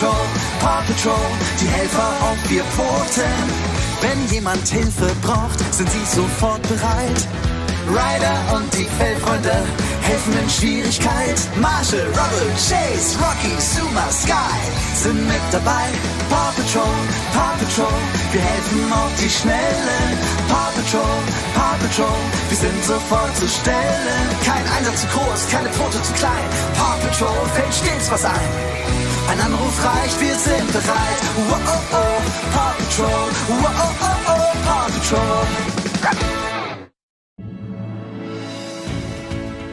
Patrol, Paw Patrol, die Helfer auf vier Pfoten. Wenn jemand Hilfe braucht, sind sie sofort bereit. Ryder und die Fellfreunde helfen in Schwierigkeit. Marshall, Rubble, Chase, Rocky, Suma, Sky sind mit dabei. Paw Patrol, Paw Patrol, wir helfen auf die Schnelle. Paw Patrol, Paw Patrol, wir sind sofort zur Stelle. Kein Einsatz zu groß, keine Pfote zu klein. Paw Patrol fällt stets was ein. Ein Anruf reicht, wir sind bereit. Wow, oh, oh, Paw Patrol, wow, oh, oh, oh, Paw Patrol.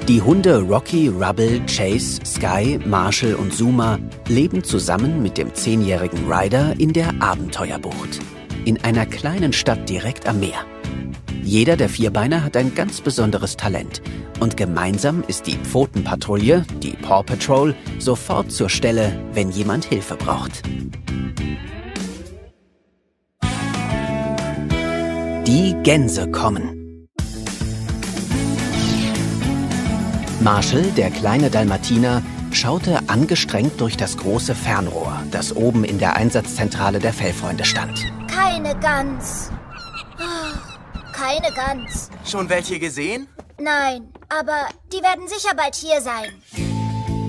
Die Hunde Rocky, Rubble, Chase, Sky, Marshall und Zuma leben zusammen mit dem zehnjährigen Ryder in der Abenteuerbucht. In einer kleinen Stadt direkt am Meer. Jeder der Vierbeiner hat ein ganz besonderes Talent. Und gemeinsam ist die Pfotenpatrouille, die Paw Patrol, sofort zur Stelle, wenn jemand Hilfe braucht. Die Gänse kommen. Marshall, der kleine Dalmatiner, schaute angestrengt durch das große Fernrohr, das oben in der Einsatzzentrale der Fellfreunde stand. Keine Gans. Oh, Keine Gans. Schon welche gesehen? Nein, aber die werden sicher bald hier sein.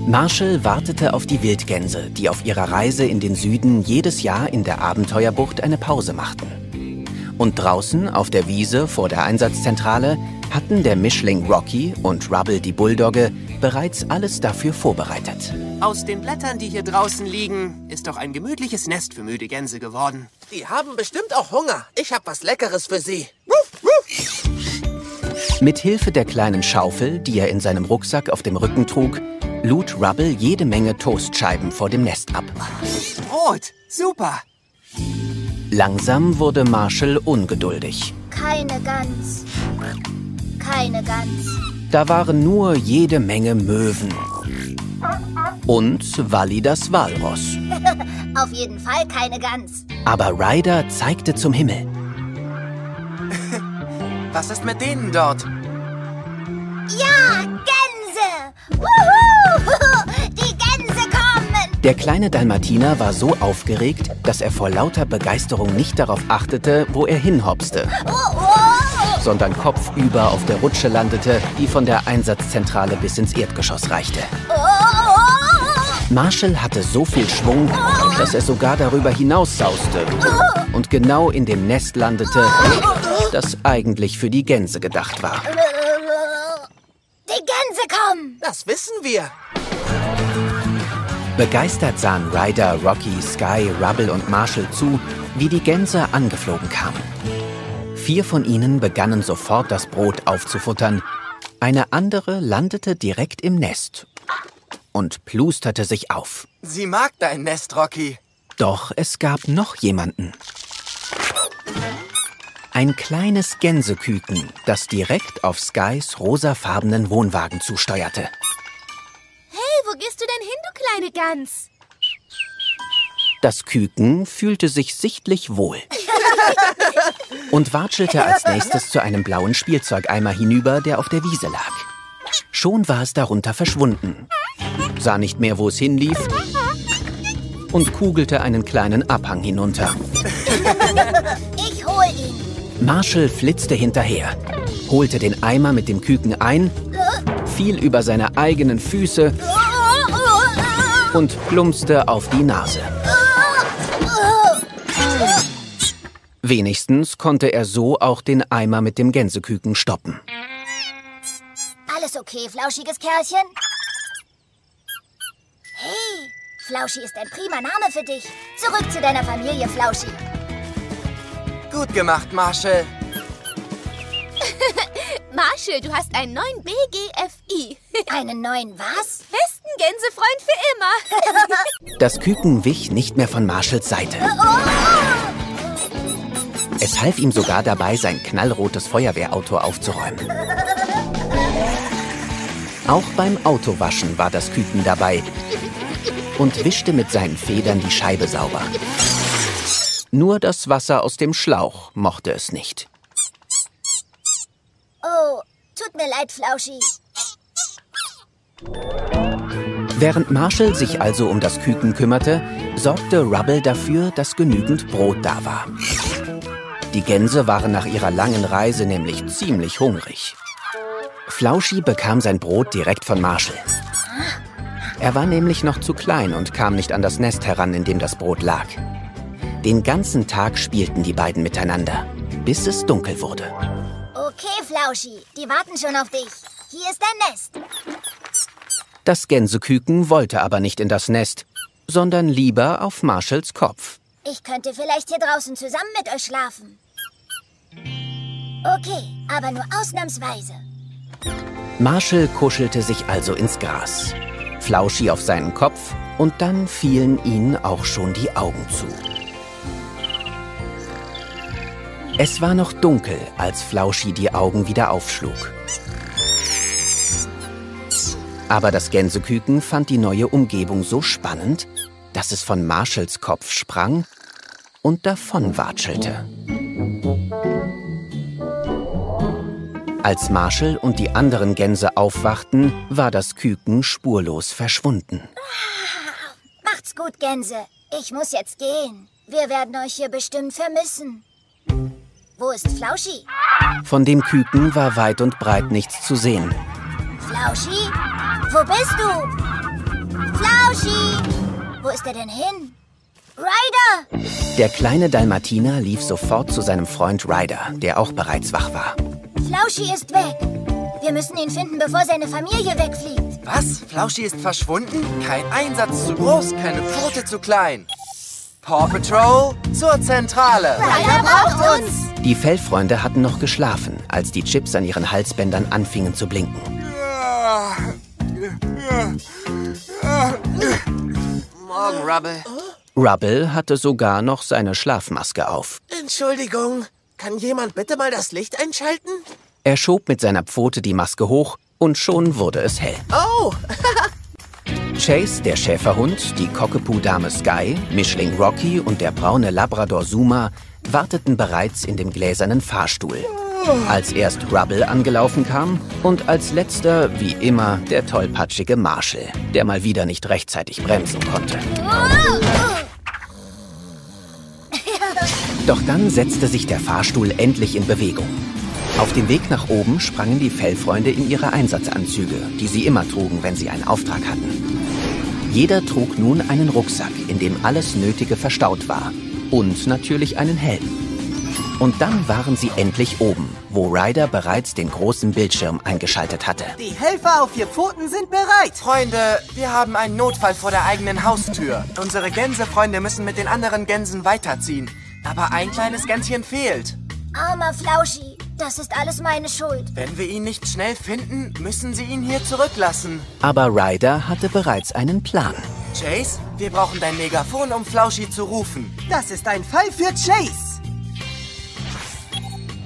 Marshall wartete auf die Wildgänse, die auf ihrer Reise in den Süden jedes Jahr in der Abenteuerbucht eine Pause machten. Und draußen auf der Wiese vor der Einsatzzentrale hatten der Mischling Rocky und Rubble die Bulldogge bereits alles dafür vorbereitet. Aus den Blättern, die hier draußen liegen, ist doch ein gemütliches Nest für müde Gänse geworden. Die haben bestimmt auch Hunger. Ich hab was Leckeres für sie. Mit Hilfe der kleinen Schaufel, die er in seinem Rucksack auf dem Rücken trug, lud Rubble jede Menge Toastscheiben vor dem Nest ab. Brot, super. Langsam wurde Marshall ungeduldig. Keine Gans. Keine Gans. Da waren nur jede Menge Möwen. Und Walli das Walross. Auf jeden Fall keine Gans. Aber Ryder zeigte zum Himmel. Was ist mit denen dort? Ja, Gänse! Wuhu! Die Gänse kommen! Der kleine Dalmatiner war so aufgeregt, dass er vor lauter Begeisterung nicht darauf achtete, wo er hinhopste, Oh, oh. sondern kopfüber auf der Rutsche landete, die von der Einsatzzentrale bis ins Erdgeschoss reichte. Oh, Marshall hatte so viel Schwung, dass er sogar darüber hinaus sauste und genau in dem Nest landete, das eigentlich für die Gänse gedacht war. Das wissen wir. Begeistert sahen Ryder, Rocky, Sky, Rubble und Marshall zu, wie die Gänse angeflogen kamen. Vier von ihnen begannen sofort das Brot aufzufuttern. Eine andere landete direkt im Nest und plusterte sich auf. Sie mag dein Nest, Rocky. Doch es gab noch jemanden. Ein kleines Gänseküken, das direkt auf Skys rosafarbenen Wohnwagen zusteuerte. Hey, wo gehst du denn hin, du kleine Gans? Das Küken fühlte sich sichtlich wohl und watschelte als nächstes zu einem blauen Spielzeugeimer hinüber, der auf der Wiese lag. Schon war es darunter verschwunden, sah nicht mehr, wo es hinlief und kugelte einen kleinen Abhang hinunter. Ich. Marshall flitzte hinterher, holte den Eimer mit dem Küken ein, fiel über seine eigenen Füße und plumpste auf die Nase. Wenigstens konnte er so auch den Eimer mit dem Gänseküken stoppen. Alles okay, flauschiges Kerlchen? Hey, Flauschi ist ein prima Name für dich. Zurück zu deiner Familie, Flauschi. Gut gemacht, Marshall. Marshall, du hast einen neuen BGFI. Einen neuen was? Besten Gänsefreund für immer. Das Küken wich nicht mehr von Marshalls Seite. Es half ihm sogar dabei, sein knallrotes Feuerwehrauto aufzuräumen. Auch beim Autowaschen war das Küken dabei und wischte mit seinen Federn die Scheibe sauber. Nur das Wasser aus dem Schlauch mochte es nicht. Oh, tut mir leid, Flauschi. Während Marshall sich also um das Küken kümmerte, sorgte Rubble dafür, dass genügend Brot da war. Die Gänse waren nach ihrer langen Reise nämlich ziemlich hungrig. Flauschi bekam sein Brot direkt von Marshall. Er war nämlich noch zu klein und kam nicht an das Nest heran, in dem das Brot lag. Den ganzen Tag spielten die beiden miteinander, bis es dunkel wurde. Okay, Flauschi, die warten schon auf dich. Hier ist dein Nest. Das Gänseküken wollte aber nicht in das Nest, sondern lieber auf Marshalls Kopf. Ich könnte vielleicht hier draußen zusammen mit euch schlafen. Okay, aber nur ausnahmsweise. Marshall kuschelte sich also ins Gras, Flauschi auf seinen Kopf und dann fielen ihnen auch schon die Augen zu. Es war noch dunkel, als Flauschi die Augen wieder aufschlug. Aber das Gänseküken fand die neue Umgebung so spannend, dass es von Marshalls Kopf sprang und davonwatschelte. Als Marshall und die anderen Gänse aufwachten, war das Küken spurlos verschwunden. Macht's gut, Gänse. Ich muss jetzt gehen. Wir werden euch hier bestimmt vermissen. Wo ist Flauschi? Von dem Küken war weit und breit nichts zu sehen. Flauschi? Wo bist du? Flauschi! Wo ist er denn hin? Ryder! Der kleine Dalmatiner lief sofort zu seinem Freund Ryder, der auch bereits wach war. Flauschi ist weg. Wir müssen ihn finden, bevor seine Familie wegfliegt. Was? Flauschi ist verschwunden? Kein Einsatz zu groß, keine Pfote zu klein. Paw Patrol zur Zentrale. Ryder braucht uns! Die Fellfreunde hatten noch geschlafen, als die Chips an ihren Halsbändern anfingen zu blinken. Morgen, Rubble. Rubble hatte sogar noch seine Schlafmaske auf. Entschuldigung, kann jemand bitte mal das Licht einschalten? Er schob mit seiner Pfote die Maske hoch und schon wurde es hell. Oh, Chase, der Schäferhund, die Cockapoo-Dame Sky, Mischling Rocky und der braune Labrador Zuma warteten bereits in dem gläsernen Fahrstuhl. Als erst Rubble angelaufen kam und als letzter, wie immer, der tollpatschige Marshall, der mal wieder nicht rechtzeitig bremsen konnte. Doch dann setzte sich der Fahrstuhl endlich in Bewegung. Auf dem Weg nach oben sprangen die Fellfreunde in ihre Einsatzanzüge, die sie immer trugen, wenn sie einen Auftrag hatten. Jeder trug nun einen Rucksack, in dem alles Nötige verstaut war. Und natürlich einen Helm. Und dann waren sie endlich oben, wo Ryder bereits den großen Bildschirm eingeschaltet hatte. Die Helfer auf vier Pfoten sind bereit. Freunde, wir haben einen Notfall vor der eigenen Haustür. Unsere Gänsefreunde müssen mit den anderen Gänsen weiterziehen. Aber ein kleines Gänschen fehlt. Armer Flauschi, das ist alles meine Schuld. Wenn wir ihn nicht schnell finden, müssen sie ihn hier zurücklassen. Aber Ryder hatte bereits einen Plan. Chase, wir brauchen dein Megafon, um Flauschi zu rufen. Das ist ein Fall für Chase.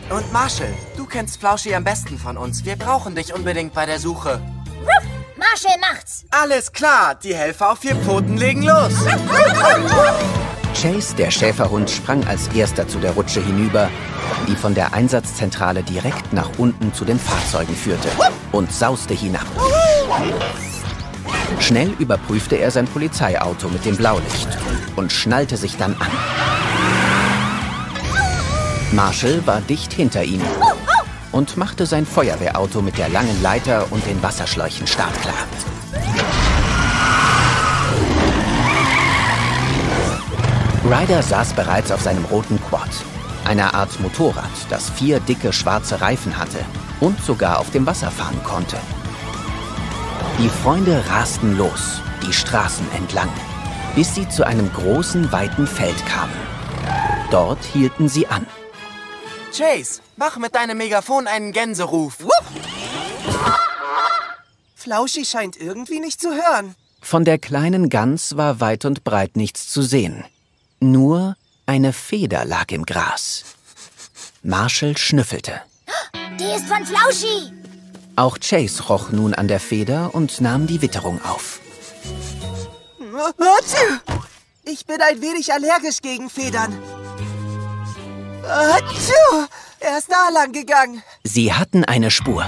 Und Marshall, du kennst Flauschi am besten von uns. Wir brauchen dich unbedingt bei der Suche. Ruff, Marshall macht's. Alles klar, die Helfer auf vier Pfoten legen los. Chase, der Schäferhund, sprang als erster zu der Rutsche hinüber, die von der Einsatzzentrale direkt nach unten zu den Fahrzeugen führte, und sauste hinab. Schnell überprüfte er sein Polizeiauto mit dem Blaulicht und schnallte sich dann an. Marshall war dicht hinter ihm und machte sein Feuerwehrauto mit der langen Leiter und den Wasserschläuchen startklar. Ryder saß bereits auf seinem roten Quad, einer Art Motorrad, das vier dicke schwarze Reifen hatte und sogar auf dem Wasser fahren konnte. Die Freunde rasten los, die Straßen entlang, bis sie zu einem großen, weiten Feld kamen. Dort hielten sie an. Chase, mach mit deinem Megafon einen Gänseruf. Flauschi scheint irgendwie nicht zu hören. Von der kleinen Gans war weit und breit nichts zu sehen. Nur eine Feder lag im Gras. Marshall schnüffelte. Die ist von Flauschi. Auch Chase roch nun an der Feder und nahm die Witterung auf. Ich bin ein wenig allergisch gegen Federn. Er ist da lang gegangen. Sie hatten eine Spur.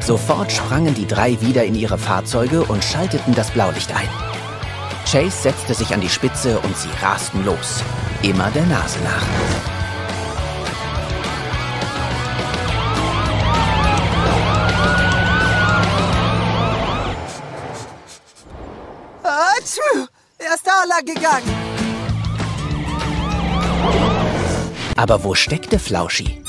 Sofort sprangen die drei wieder in ihre Fahrzeuge und schalteten das Blaulicht ein. Chase setzte sich an die Spitze und sie rasten los, immer der Nase nach. Er ist da lang gegangen. Aber wo steckte Flauschi?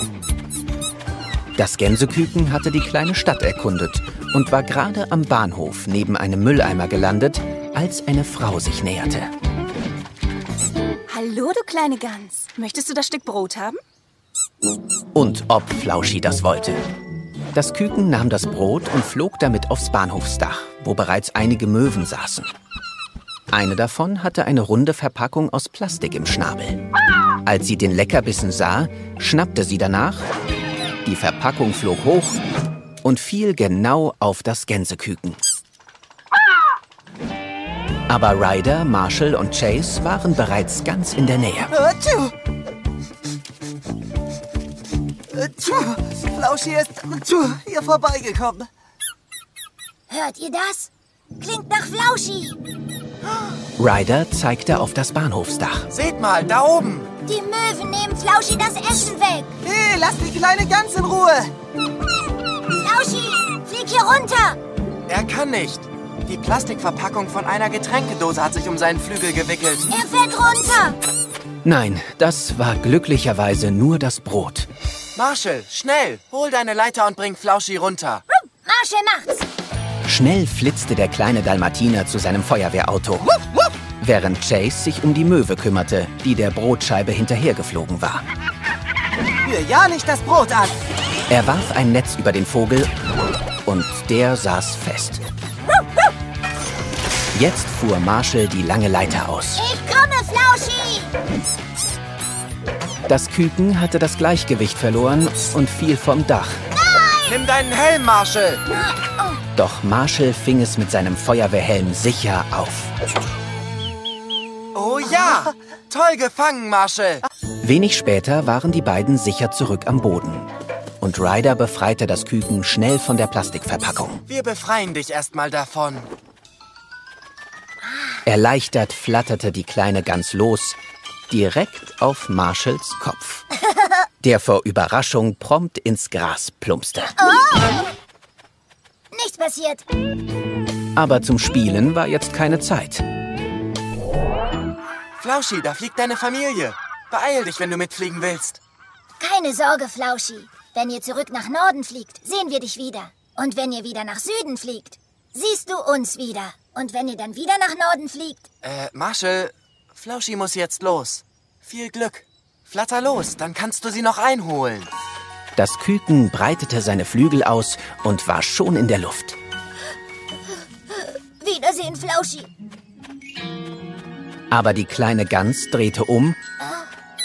Das Gänseküken hatte die kleine Stadt erkundet und war gerade am Bahnhof neben einem Mülleimer gelandet, als eine Frau sich näherte. Hallo, du kleine Gans. Möchtest du das Stück Brot haben? Und ob Flauschi das wollte. Das Küken nahm das Brot und flog damit aufs Bahnhofsdach, wo bereits einige Möwen saßen. Eine davon hatte eine runde Verpackung aus Plastik im Schnabel. Als sie den Leckerbissen sah, schnappte sie danach, die Verpackung flog hoch und fiel genau auf das Gänseküken. Aber Ryder, Marshall und Chase waren bereits ganz in der Nähe. Atschü! Atschü! Flauschi ist atschü, hier vorbeigekommen. Hört ihr das? Klingt nach Flauschi. Ryder zeigte auf das Bahnhofsdach. Seht mal, da oben. Die Möwen nehmen Flauschi das Essen weg. Hey, lass die kleine Gans in Ruhe. Flauschi, flieg hier runter. Er kann nicht. Die Plastikverpackung von einer Getränkedose hat sich um seinen Flügel gewickelt. Er fällt runter. Nein, das war glücklicherweise nur das Brot. Marshall, schnell, hol deine Leiter und bring Flauschi runter. Marshall macht's. Schnell flitzte der kleine Dalmatiner zu seinem Feuerwehrauto, während Chase sich um die Möwe kümmerte, die der Brotscheibe hinterhergeflogen war. Rühr ja nicht das Brot an. Er warf ein Netz über den Vogel und der saß fest. Jetzt fuhr Marshall die lange Leiter aus. Ich komme, Flauschi. Das Küken hatte das Gleichgewicht verloren und fiel vom Dach. Nimm deinen Helm, Marshall. Doch Marshall fing es mit seinem Feuerwehrhelm sicher auf. Oh ja, toll gefangen, Marshall. Wenig später waren die beiden sicher zurück am Boden. Und Ryder befreite das Küken schnell von der Plastikverpackung. Wir befreien dich erstmal davon. Erleichtert flatterte die kleine Gans los, direkt auf Marshalls Kopf, der vor Überraschung prompt ins Gras plumpste. Nichts passiert. Aber zum Spielen war jetzt keine Zeit. Flauschi, da fliegt deine Familie. Beeil dich, wenn du mitfliegen willst. Keine Sorge, Flauschi. Wenn ihr zurück nach Norden fliegt, sehen wir dich wieder. Und wenn ihr wieder nach Süden fliegt, siehst du uns wieder. Und wenn ihr dann wieder nach Norden fliegt, Äh, Marshall, Flauschi muss jetzt los. Viel Glück. Flatter los, dann kannst du sie noch einholen. Das Küken breitete seine Flügel aus und war schon in der Luft. Wiedersehen, Flauschi. Aber die kleine Gans drehte um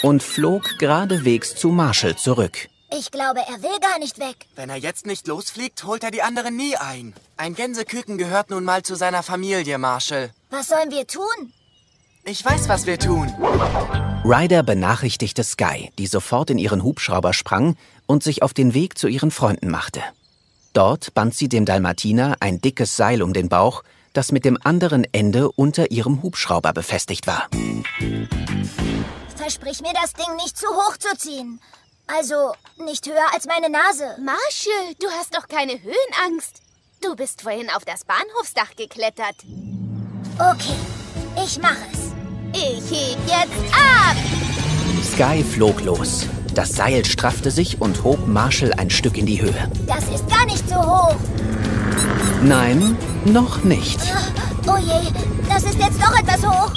und flog geradewegs zu Marshall zurück. Ich glaube, er will gar nicht weg. Wenn er jetzt nicht losfliegt, holt er die anderen nie ein. Ein Gänseküken gehört nun mal zu seiner Familie, Marshall. Was sollen wir tun? Ich weiß, was wir tun. Ryder benachrichtigte Sky, die sofort in ihren Hubschrauber sprang und sich auf den Weg zu ihren Freunden machte. Dort band sie dem Dalmatiner ein dickes Seil um den Bauch, das mit dem anderen Ende unter ihrem Hubschrauber befestigt war. Versprich mir, das Ding nicht zu hoch zu ziehen. Also nicht höher als meine Nase. Marshall, du hast doch keine Höhenangst. Du bist vorhin auf das Bahnhofsdach geklettert. Okay, ich mache es. Ich heb jetzt ab. Sky flog los. Das Seil straffte sich und hob Marshall ein Stück in die Höhe. Das ist gar nicht so hoch. Nein, noch nicht. Oh je, das ist jetzt doch etwas hoch.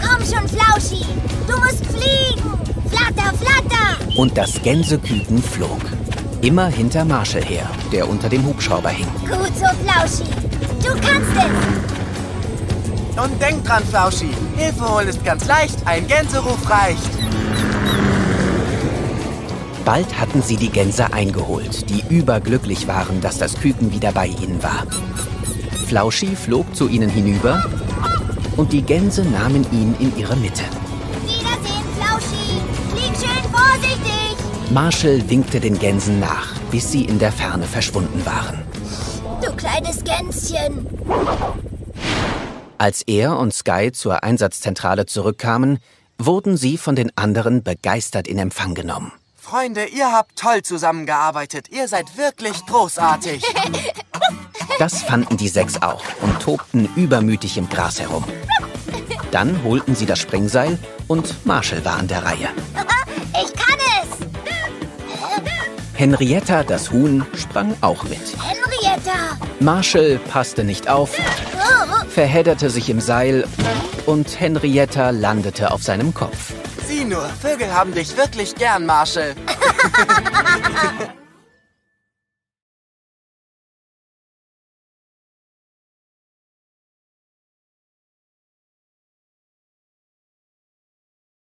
Komm schon, Flauschi. Du musst fliegen. Und das Gänseküken flog. Immer hinter Marshall her, der unter dem Hubschrauber hing. Gut so, Flauschi. Du kannst es. Und denk dran, Flauschi. Hilfe holen ist ganz leicht. Ein Gänseruf reicht. Bald hatten sie die Gänse eingeholt, die überglücklich waren, dass das Küken wieder bei ihnen war. Flauschi flog zu ihnen hinüber und die Gänse nahmen ihn in ihre Mitte. Marshall winkte den Gänsen nach, bis sie in der Ferne verschwunden waren. Du kleines Gänschen. Als er und Sky zur Einsatzzentrale zurückkamen, wurden sie von den anderen begeistert in Empfang genommen. Freunde, ihr habt toll zusammengearbeitet. Ihr seid wirklich großartig. Das fanden die sechs auch und tobten übermütig im Gras herum. Dann holten sie das Springseil und Marshall war an der Reihe. Ich kann es. Henrietta, das Huhn, sprang auch mit. Henrietta. Marshall passte nicht auf, verhedderte sich im Seil und Henrietta landete auf seinem Kopf. Sieh nur, Vögel haben dich wirklich gern, Marshall.